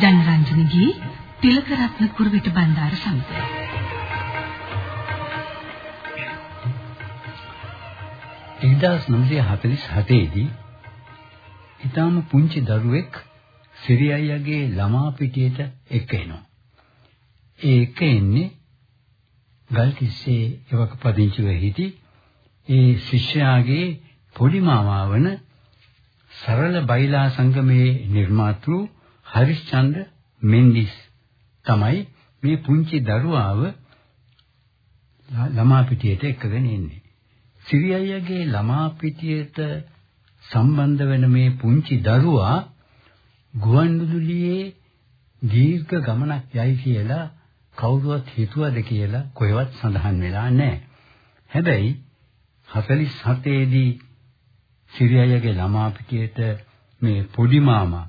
ජනරන්ජනගේ තිලකරත්න කුරුවිට බණ්ඩාර සමඟ. එක්දාස් නම්සිය හතලිස් හතේදී ඉතාම පුංචි දරුවෙක් සිරියයියාගේ ළමා පිටියට එක්ක එනවා. ඒ එක්ක එන්නේ ගල්කිස්සේ එවක පදිංචිව හිටි ඒ ශිෂ්‍යයාගේ පොඩි මාමා වන සරල බයිලා සංගමේ නිර්මාතෘ හරිස්චන්ද්‍ර මෙන්ඩිස් තමයි මේ පුංචි දරුවාව ළමා පිටියට එක්කගෙන ඉන්නේ. සිරියයියාගේ ළමා පිටියට සම්බන්ධ වෙන මේ පුංචි දරුවා ගුවන්විදුලියේ දීර්ඝ ගමනක් යයි කියලා කවුරුවත් හිතුවද කියලා කොහෙවත් සඳහන් වෙලා නැහැ. හැබැයි 47 දී සිරියයගේ ළමා පිටියට මේ පොඩි මාමා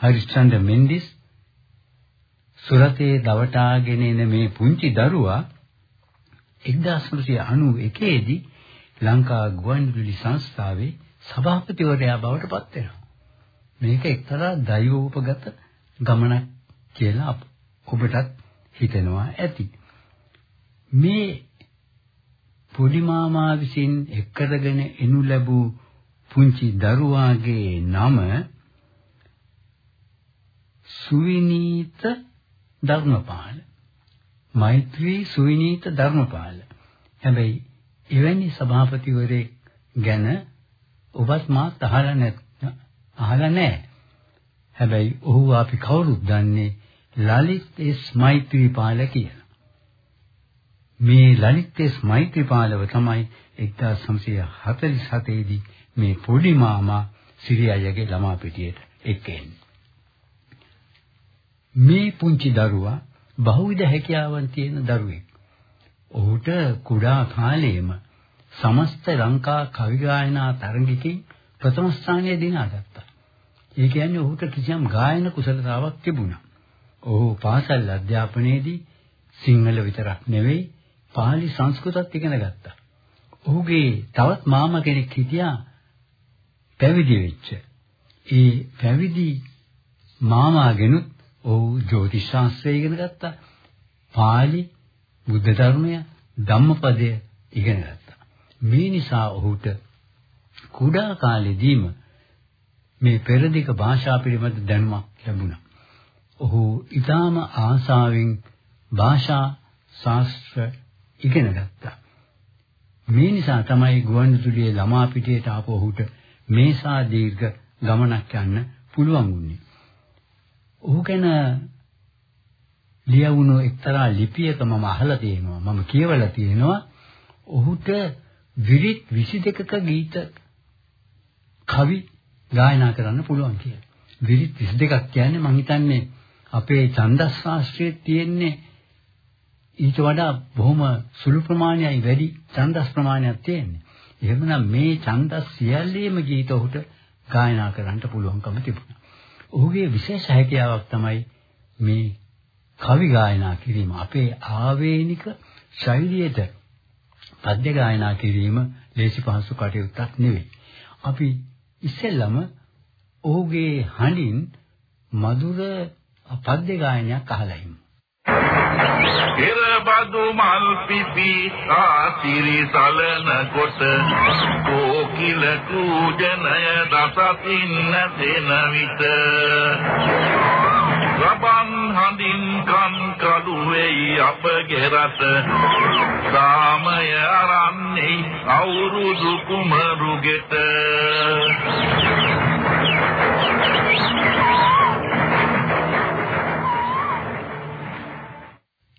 හරිස්චන්ද්‍ර මෙන්ඩිස් සුරතේ දවටාගෙන එන මේ පුංචි දරුවා 1991 දී ලංකා ගුවන්විදුලි සංස්ථාවේ සභාපතිවරයා බවට පත් වෙනවා. මේක එක්තරා දෛවෝපගත ගමනක් කියලා ඔබටත් හිතෙනවා ඇති. මේ පොඩි මාමා විසින් එක්කරගෙන එනු ලැබූ පුංචි දරුවාගේ නම සුවිනීත ධර්මපාල. මෛත්‍රී සුවිනීත ධර්මපාල. හැබැයි එවැනි සභාපතිවරයෙක් ගැන ඔබත් මාත් අහලා නැත් අහලා නැහැ. හැබැයි ඔහු අපි කවුරුත් දන්නේ ලලිත් එස් මෛත්‍රීපාල කියලා. මේ ලලිත් එස් මෛත්‍රීපාලව තමයි 1947 දී මේ පොඩි මාමා සිරියයගේ ළමා පිටියට එක්කෙන්නේ. මේ පුංචි දරුවා බහුවිධ හැකියාවන් තියෙන දරුවෙක්. ඔහුට කුඩා කාලයේම සමස්ත ලංකා කවි ගායනා තරඟකින් ප්‍රථම ස්ථානය දිනාගත්තා. ඒ කියන්නේ ඔහුට කිසියම් ගායන කුසලතාවක් තිබුණා. ඔහු පාසල් අධ්‍යාපනයේදී සිංහල විතරක් නෙවෙයි පාලි සංස්කෘතත් ඉගෙන ගත්තා. ඔහුගේ තවත් මාමා කෙනෙක් හිටියා පැවිදි වෙච්ච. ඒ පැවිදි මාමාගෙනුත් ඔහු ජ්‍යොතිෂ ශාස්ත්‍රය ඉගෙන ගත්තා. පාලි බුද්ධ ධර්මය ධම්මපදය ඉගෙන ගත්තා. මේ නිසා ඔහුට කුඩා කාලෙදීම මේ පෙරදිග භාෂා පිළිබඳ දැනුමක් ලැබුණා. ඔහු ඊටාම ආසාවෙන් භාෂා ශාස්ත්‍ර ඉගෙන ගත්තා. මේ නිසා තමයි ගුවන්විදුලියේ ළමා පිටියට ආපු ඔහුට මේසා දීර්ඝ ගමනක් යන්න පුළුවන් වුණේ. ඔහු ගැන ලියවුණු එක්තරා ලිපියක මම අහලා තියෙනවා මම කියවලා තියෙනවා ඔහුට විරිත් 22ක ගීත කවි ගායනා කරන්න පුළුවන් කියලා. විරිත් 22ක් කියන්නේ මම හිතන්නේ අපේ ඡන්දස් ශාස්ත්‍රයේ තියෙන්නේ ඊට වඩා බොහොම සුළු ප්‍රමාණයයි වැඩි ඡන්දස් ප්‍රමාණයක් තියෙන්නේ. එහෙමනම් මේ ඡන්දස් සියල්ලේම ගීත ඔහුට ගායනා කරන්න පුළුවන්කම තිබුණා. ඔහුගේ විශේෂ හැකියාවක් තමයි මේ කවි ගායනා කිරීම. අපේ ආවේනික ශෛලියට පද්‍ය ගායනා කිරීම ලේසි පහසු කටයුත්තක් නෙවෙයි. අපි ඉස්සෙල්ලම ඔහුගේ හඬින් මధుර පද්‍ය ගායනයක් අහලා ඉමු. එරබදු මල් පිපි ආතිරි සලන කොට කෝකිල කූජනය දසතින් නැසෙන විට රබන් හඳින් කන් කළු වෙයි අපගේ රට සාමය අරන්නේ අවුරුදු කුමරුගෙට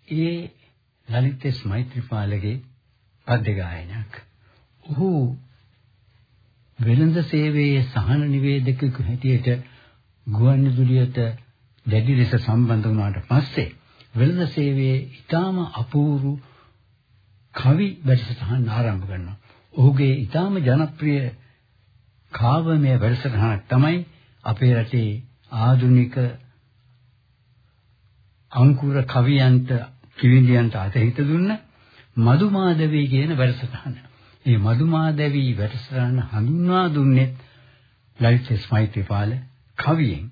ඒ ලලිතේස් මෛත්‍රීපාලගේ පද්‍ය ගායනයක්. ඔහු වෙළඳ සේවයේ සහන නිවේදකයෙකු හැටියට ගුවන්විදුලියට දැඩි ලෙස සම්බන්ධ වුණාට පස්සේ වෙළඳ සේවයේ ඊටාම අපූර්ව කවි වැඩසටහන් ආරම්භ කරනවා. ඔහුගේ ඊටාම ජනප්‍රිය කාව්‍යමය වැඩසටහනක් තමයි අපේ රටේ ආධුනික අංකුර කවියන්ට කිවිඳියන්ට අතහිත දුන්න මදුමාදවි කියන වැඩසටහන. මේ මදුමාදවි වැඩසටහන හඳුන්වා දුන්නේ ලලිත් ස්මෛත්‍රීපාල කවියෙන්.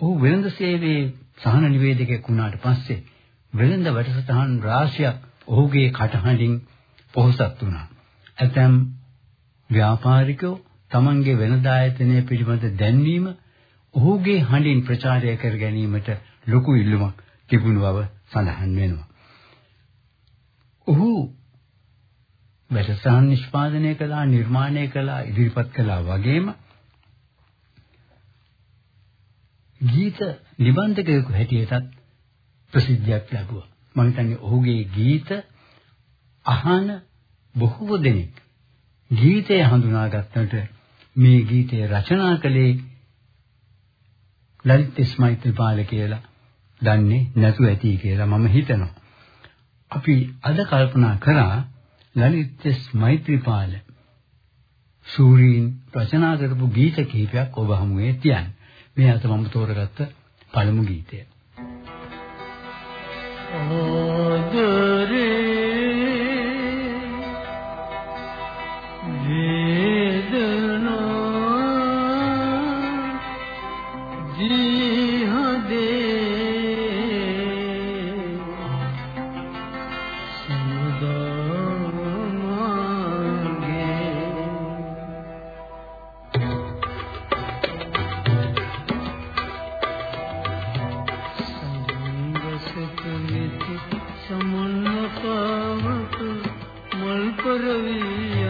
ඔහු වෙළඳ සේවයේ සහන නිවේදකයෙක් වුණාට පස්සේ වෙළඳ වැඩසටහන් රාශියක් ඔහුගේ කටහඬින් පොහොසත් වුණා. ඇතැම් ව්‍යාපාරිකයෝ තමන්ගේ වෙළඳ ආයතනය පිළිබඳ දැන්වීම ඔහුගේ හඬින් ප්‍රචාරය කර ගැනීමට ලොකු ඉල්ලුමක් තිබුණු බව සඳහන් වෙනවා. ඔහු වැඩසටහන් නිෂ්පාදනය කළා, නිර්මාණය කළා, ඉදිරිපත් කළා වගේම ගීත නිබන්ධකයෙකු හැටියටත් ප්‍රසිද්ධියක් ලැබුවා. මම හිතන්නේ ඔහුගේ ගීත අහන බොහෝ දෙනෙක් ගීතය හඳුනාගත්තට මේ ගීතය රචනා කළේ ලලිත් ස්මෛත්‍රීපාල කියලා දන්නේ නැතුව ඇති කියලා මම හිතනවා. අපි අද කල්පනා කරා ලලිත් ස්මෛත්‍රීපාල සූරීන් රචනා කරපු ගීත කිහිපයක් ඔබ හමුවේ තියන්න. මේ අත මම තෝරගත්ත පළමු ගීතය. ආදරේ පුරවී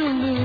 absolute.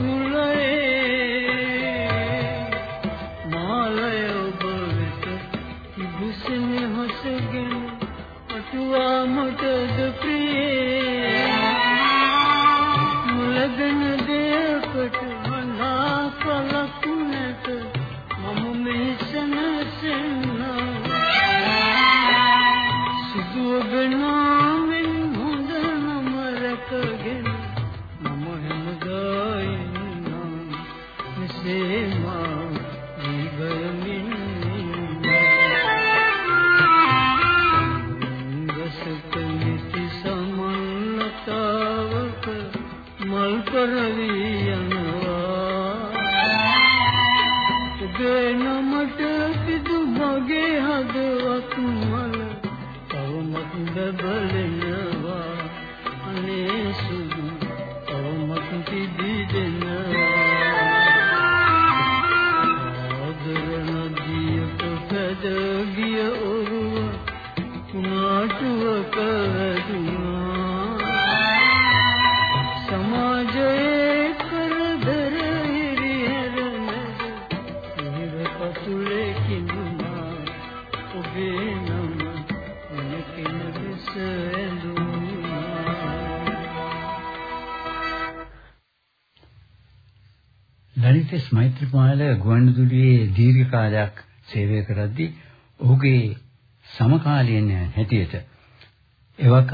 මෛත්‍රීපාල ගුවන්විදුලියේ දීර්ඝ කාලයක් සේවය කරද්දී ඔහුගේ සමකාලීන හැටියට එවක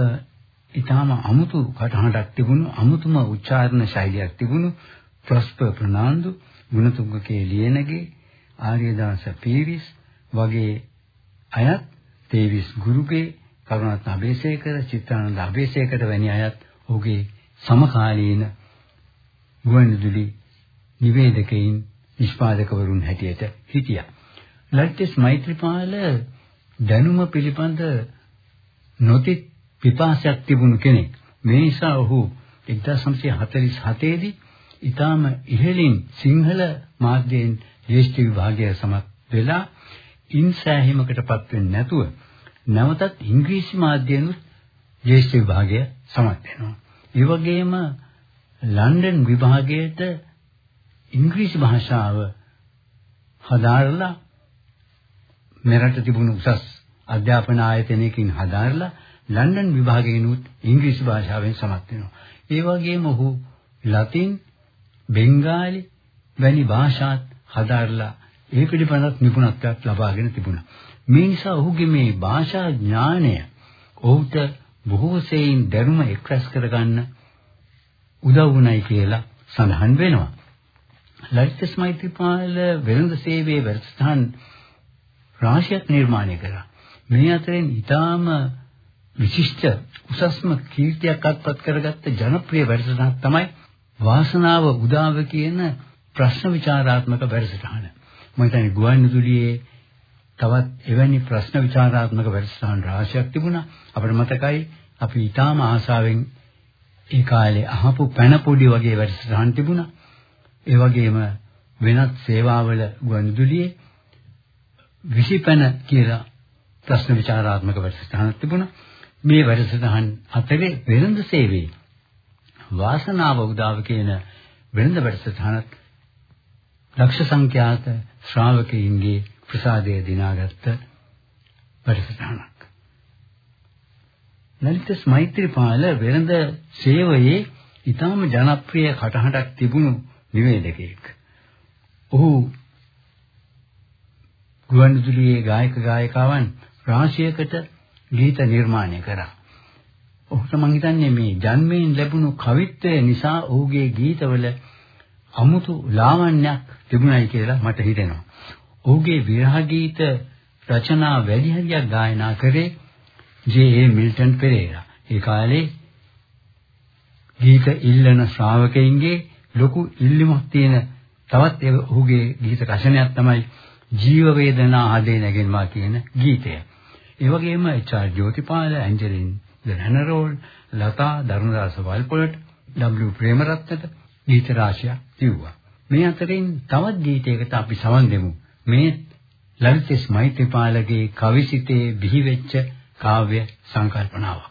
ඊටාම අමුතු කටහඬක් තිබුණු අමුතුම උච්චාරණ ශෛලියක් තිබුණු ප්‍රොස්පර් ප්‍රනාන්දු ගුණතුංගකේ ලියනගේ ආර්යදාස පීරිස් වගේ අයත් තේවිස් ගුරුගේ කරුණාරත්න අබේසේකර චිත්‍රානන්ද අබේසේකර වැනි අයත් ඔහුගේ සමකාලීන ගුවන්විදුලි නිවේදකයින් නිෂ්පාදකවරුන් හැටියට හිටියා. ලලිතස් මෛත්‍රීපාල දැනුම පිළිබඳ නොතිත් පිපාසයක් තිබුණු කෙනෙක්. මේ නිසා ඔහු 1947 දී ඊටාම ඉහළින් සිංහල මාධ්‍යයෙන් ජ්‍යෙෂ්ඨ විභාගය සමත් වෙලා ඉන්සෑහීමකටපත් වෙන්නේ නැතුව නැවතත් ඉංග්‍රීසි මාධ්‍යයෙන්ුත් ජ්‍යෙෂ්ඨ විභාගය සමත් වෙනවා. ඒ වගේම ලන්ඩන් විභාගයට ඉංග්‍රීසි භාෂාව හදාරලා මෙරට තිබුණු උසස් අධ්‍යාපන ආයතනයකින් හදාරලා ලන්ඩන් විභාගයෙන්ුත් ඉංග්‍රීසි භාෂාවෙන් සමත් වෙනවා. ඒ වගේම ඔහු ලතින්, බෙන්ගාලි වැනි භාෂාත් හදාරලා ඒ පිළිබඳව නිපුණත්වයක් ලබාගෙන තිබුණා. මේ නිසා ඔහුගේ මේ භාෂා ඥානය ඔහුට බොහෝ සෙයින් දැනුම එක්රැස් කරගන්න උදව් වුණයි කියලා සඳහන් වෙනවා. ලලිත ස්මෛත්‍රීපාල වෙළඳ සේවයේ වැඩසටහන් රාශියක් නිර්මාණය කළා. මේ අතරින් ඊටාම විශිෂ්ට උසස්ම කීර්තියක් අත්පත් කරගත්ත ජනප්‍රිය වැඩසටහනක් තමයි වාසනාව උදාව කියන ප්‍රශ්න විචාරාත්මක වැඩසටහන. මම හිතන්නේ ගුවන්විදුලියේ තවත් එවැනි ප්‍රශ්න විචාරාත්මක වැඩසටහන් රාශියක් තිබුණා. අපිට මතකයි අපි ඊටාම ආසාවෙන් ඒ කාලේ අහපු පැන පොඩි වගේ වැඩසටහන් තිබුණා. ඒ වගේම වෙනත් සේවාවල ගුවන්විදුලියේ විසිපැන කියලා ප්‍රශ්න විචාරාත්මක වැඩසටහනක් තිබුණා. මේ වැඩසටහන් අතරේ වෙළඳ සේවයේ වාසනාව උදාව කියන වෙළඳ වැඩසටහනත් ලක්ෂ සංඛ්‍යාත ශ්‍රාවකයින්ගේ ප්‍රසාදය දිනාගත්ත වැඩසටහනක්. ලලිත මෛත්‍රීපාල වෙළඳ සේවයේ ඊටාම ජනප්‍රිය කටහඬක් තිබුණු නිවේදකයෙක්. ඔහු ගුවන්විදුලියේ ගායක ගායිකාවන් රාශියකට ගීත නිර්මාණය කරා. ඔහුට මම හිතන්නේ මේ ජන්මයෙන් ලැබුණු කවිත්වය නිසා ඔහුගේ ගීතවල අමුතු ලාවන්‍යයක් තිබුණයි කියලා මට හිතෙනවා. ඔහුගේ විරහ ගීත රචනා වැඩි හරියක් ගායනා කරේ ජේ.ඒ. මිල්ටන් පෙරේරා. ඒ කාලේ ගීත ඉල්ලන ශ්‍රාවකයින්ගේ ලොකු ඉල්ලීමක් තියෙන තවත් ඔහුගේ ගීත රචනයක් තමයි ජීව වේදනා ආදේ නැගෙන්මා කියන ගීතය. ඒ වගේම එච්.ආර්. ජෝතිපාල, ඇන්ජලින් දනරෝල්, ලතා දරුණදාස වල්පොලට, ඩබ්ලිව් ප්‍රේමරත්නට ගීත රාශියක් තියුවා. මේ අතරින් තවත් ගීතයකට අපි සවන් දෙමු. මේ ලලිත මෛත්‍රීපාලගේ කවිසිතේ බිහිවෙච්ච කාව්‍ය සංකල්පනාවක්.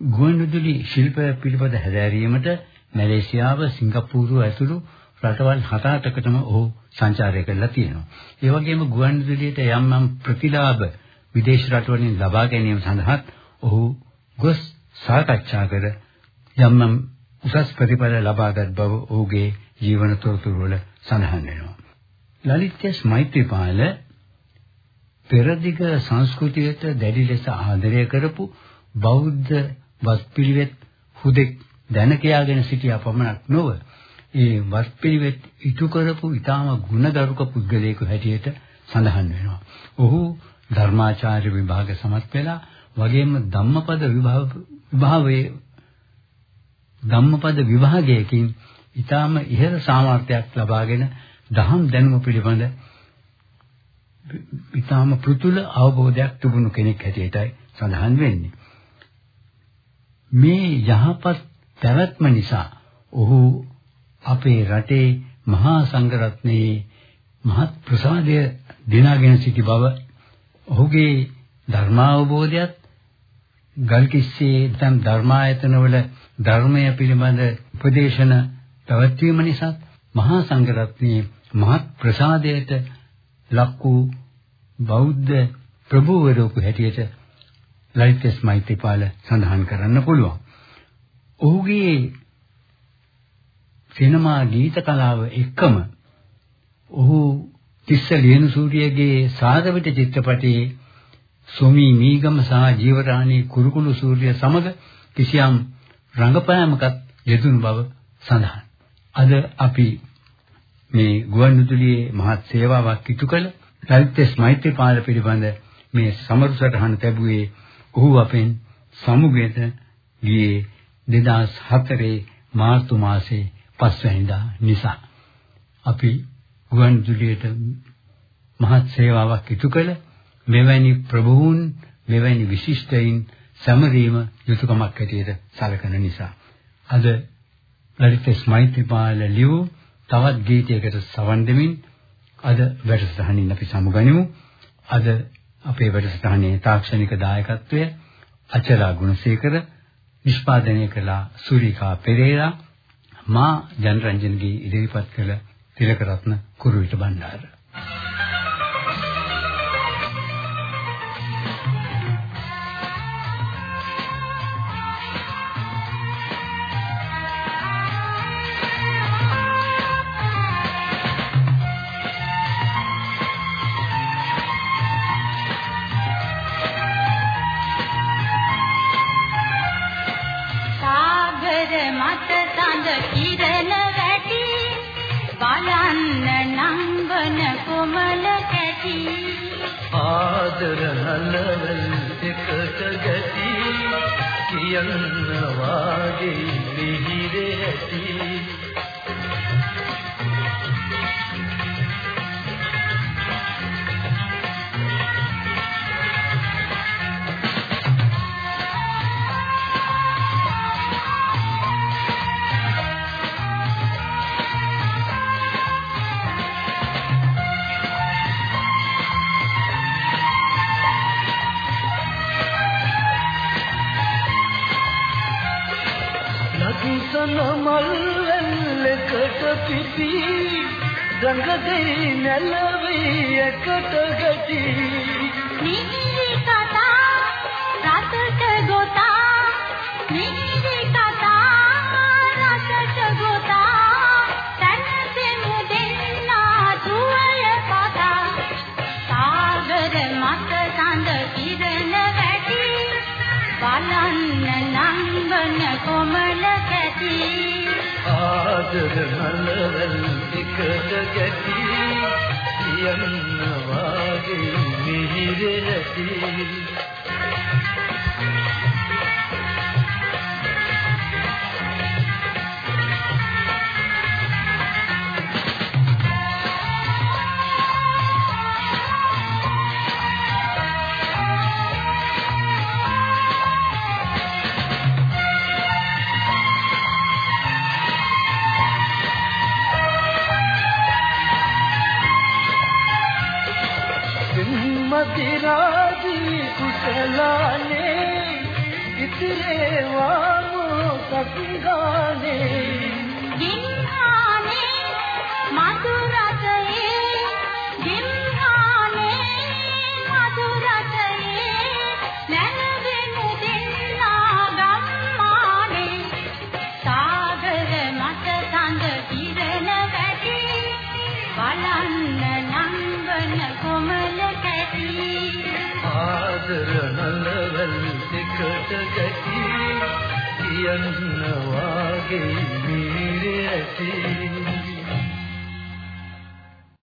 ගුවන්විදුලි ශිල්පය පිළිබඳ හැදෑරීමට මැලේසියාව, සිංගප්පූරුව ඇතුළු රටවල් හත-අටකටම ඔහු සංචාරය කරලා තියෙනවා. ඒ වගේම ගුවන්විදුලියට යම් යම් ප්‍රතිලාභ විදේශ රටවලින් ලබා ගැනීම සඳහා ඔහු ගොස් සාකච්ඡා කර යම් යම් උසස් ප්‍රතිඵල ලබාගත් බව ඔහුගේ ජීවන තොරතුරු වල සඳහන් වෙනවා. ලලිත්‍යස් මෛත්‍රීපාල පෙරදිග සංස්කෘතියට දැඩි ලෙස ආදරය කරපු බෞද්ධ වත්පිළිවෙත් හුදෙක් දැන කියාගෙන සිටියා පමණක් නොව ඒ වත්පිළිවෙත් ඉටු කරපු ඊටාම ගුණගරුක පුද්ගලයෙකු හැටියට සඳහන් වෙනවා. ඔහු ධර්මාචාර්ය විභාග සමත් වෙලා වගේම ධම්මපද විභාග විභාගයේ ධම්මපද විභාගයකින් ඊටාම ඉහළ සාමර්ථ්‍යයක් ලබාගෙන දහම් දැනුම පිළිබඳ ඊටාම පෘතුල අවබෝධයක් තිබුණු කෙනෙක් හැටියටයි සඳහන් වෙන්නේ. මේ යහපත් පැවැත්ම නිසා ඔහු අපේ රටේ මහා සංඝරත්නයේ මහත් ප්‍රසාදය දිනාගෙන සිටි බව ඔහුගේ ධර්මාවබෝධයත් ගල්කිස්සේ දැන් ධර්මායතනවල ධර්මය පිළිබඳ උපදේශන පැවැත්වීම නිසා මහා සංඝරත්නයේ මහත් ප්‍රසාදයට ලක් වූ බෞද්ධ ප්‍රභූවරයෙකු හැටියට ලලිතස් මෛත්‍රීපාල සඳහන් කරන්න පුළුවන්. ඔහුගේ සිනමා ගීත කලාව එක්කම ඔහු තිස්ස ලියනු සූරියගේ සාදවිත චිත්‍රපටයේ සොමි මීගම සහ ජීවරාණී කුරුකුළු සූර්ය සමග කිසියම් රංගපෑමකට යෙදුණු බව සඳහන්. අද අපි මේ ගුවන්විදුලියේ මහත් සේවාවක් ඉටු කළ ලලිතස් මෛත්‍රීපාල පිළිබඳ මේ සමරු සටහන ලැබුවේ ඔහු අපෙන් සමුගයට ගියේ 2004 මාර්තු මාසයේ පස්වැනිදා නිසා අපි ගුවන්විදුලියට මහත් සේවාවක් ඉටු කළ මෙවැනි ප්‍රභූන් මෙවැනි විශිෂ්ටයින් සමරීම යුතුයකමක් හැටියට සැලකෙන නිසා. අද ලලිත ස්මෛත්‍රීපාල ලියු තවත් ගීතයකට සවන් දෙමින් අද වැඩසටහනින් අපි සමුගනිමු අද අපේ වැඩසටහනේ තාක්ෂණික දායකත්වය අචලා ගුණසේකර නිෂ්පාදනය කළ සූරිකා පෙරේරා මා ජනරන්ජන්ගේ ඉදිරිපත් කළ තිලකරත්න කුරුවිට බණ්ඩාර. රඟ දෙයි නැලවී එකට ගැටි නිහිරි කතා රසට ගොතා නිහිරි කතා රසට ගොතා තනසෙමු දෙන්නා දුවය පතා සාගර මත සඳ කිරණ වැටි බලන්න නංගන කොමල කැටි ආදර නලවල් එකට ගැටි කියන්න වාගේ මිහිරේ මති රාජී කුසලානේ ඉතිරේ වාමෝ සක්ගානේ ගින්හානේ මధు ගැටි කියන්න වාගේ මිහිරේ ඇති